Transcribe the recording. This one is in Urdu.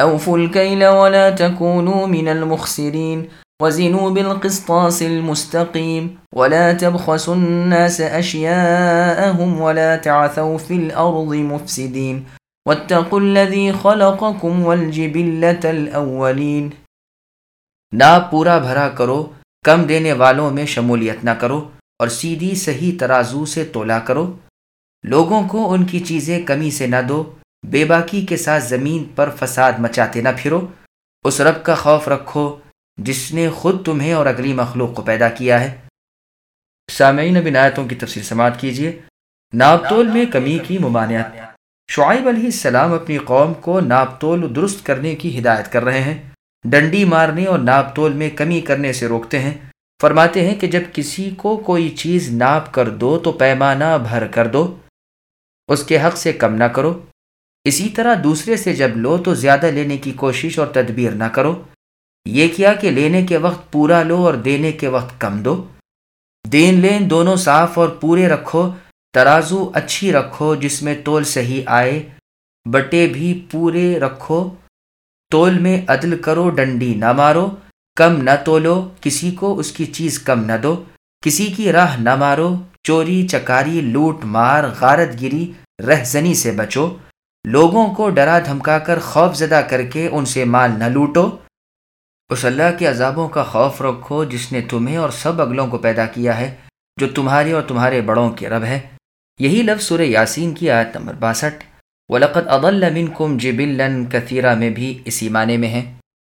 أوفوا الكيل ولا تكونوا من المخسرين وزنوا بالقسطاس المستقيم ولا تبخسوا الناس أشياءهم ولا تعثوا في الأرض مفسدين واتقوا الذي خلقكم والجبلة الأولين نا پورا بھرا کرو، کم دینے والوں میں شمولیت نہ کرو اور سیدھی صحیح ترازو سے تولا کرو۔ لوگوں کو ان کی چیزیں کمی سے نہ دو۔ بے باکی کے ساتھ زمین پر فساد مچاتے نہ پھرو۔ اس رب کا خوف رکھو جس نے خود تمہیں اور اگلی مخلوق کو پیدا کیا ہے۔ سامعین بن آیتوں کی تفصیل سماعت کیجیے۔ نابتول میں کمی کی ممانعت۔ شعیب علیہ السلام اپنی قوم کو نابتول درست کرنے کی ہدایت کر رہے ہیں۔ ڈنڈی مارنے اور نابتول میں کمی کرنے سے روکتے ہیں۔ فرماتے ہیں کہ جب کسی کو کوئی چیز ناپ کر دو تو پیمانہ بھر کر دو۔ اس کے حق سے کم نہ کرو۔ اسی طرح دوسرے سے جب لو تو زیادہ لینے کی کوشش اور تدبیر نہ کرو۔ یہ کیا کہ لینے کے وقت پورا لو اور دینے کے وقت کم دو۔ دین لین دونوں صاف اور پورے رکھو۔ ترازو اچھی رکھو جس میں تول صحیح آئے۔ بٹے بھی پورے رکھو۔ تول میں عدل کرو، ڈنڈی نہ مارو۔ کم نہ تولو۔ کسی کو اس کی چیز کم نہ دو۔ کسی کی راہ نہ مارو۔ چوری، چکاری، لوٹ، مار، غارت گری رہزنی سے بچو۔ لوگوں کو ڈرا دھمکا کر خوف زدہ کر کے ان سے مال نہ لوٹو۔ اس اللہ کے عذابوں کا خوف رکھو جس نے تمہیں اور سب اگلوں کو پیدا کیا ہے، جو تمہارے اور تمہارے بڑوں کے رب ہے۔ یہی لفظ سورہ یاسین کی آیت نمبر باسٹھ۔ ولقت اضل منکم جبلا کثیرہ میں بھی اسی معنی میں ہے۔